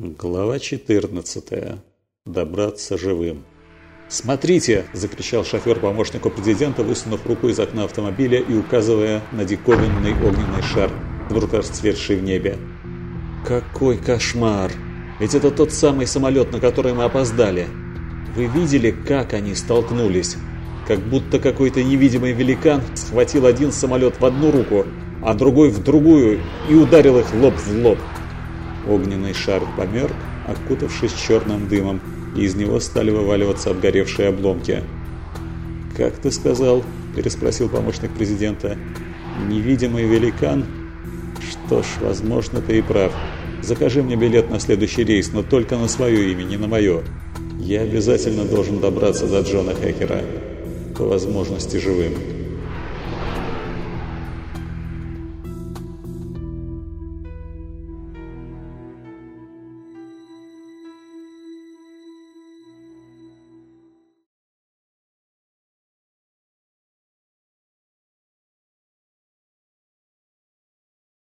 Глава 14. Добраться живым. «Смотрите!» – закричал шофер помощнику президента, высунув руку из окна автомобиля и указывая на диковинный огненный шар, вдруг расцветший в небе. «Какой кошмар! Ведь это тот самый самолет, на который мы опоздали! Вы видели, как они столкнулись? Как будто какой-то невидимый великан схватил один самолет в одну руку, а другой в другую и ударил их лоб в лоб!» Огненный шар померк, окутавшись черным дымом, и из него стали вываливаться обгоревшие обломки. «Как ты сказал?» – переспросил помощник президента. «Невидимый великан?» «Что ж, возможно, ты и прав. Закажи мне билет на следующий рейс, но только на свое имя, не на мое. Я обязательно должен добраться до Джона Хекера. По возможности живым».